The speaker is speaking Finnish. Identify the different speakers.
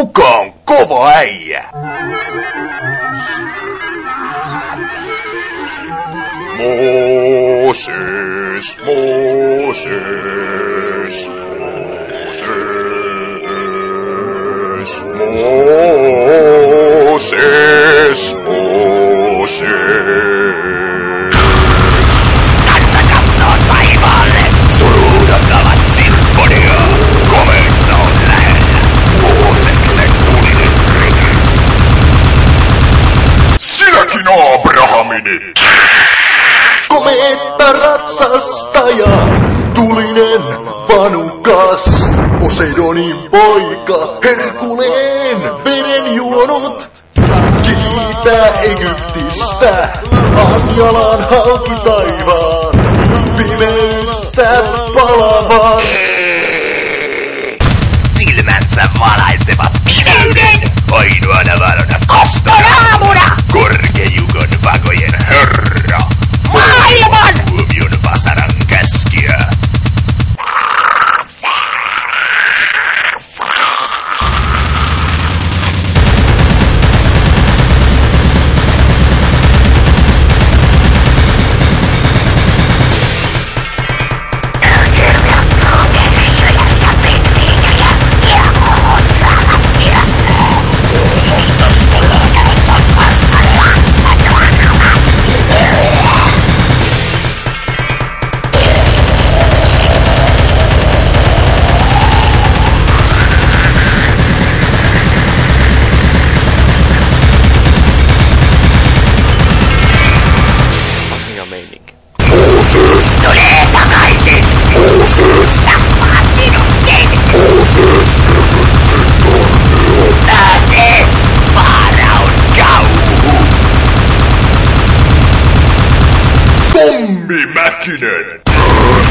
Speaker 1: Papo com Cowboy.
Speaker 2: Moses, Moses, Moses, Moses, Moses. Abrahamini!
Speaker 3: Kometta ratsastaja, tulinen vanukas, Poseidonin poika, Herkuleen veren juonut. Kiitä Egyptistä, Anjalan halki taivaan, pimeyttä palavan.
Speaker 1: Silmänsä valaisevat pimeyden, ainoana valona be
Speaker 2: immaculate.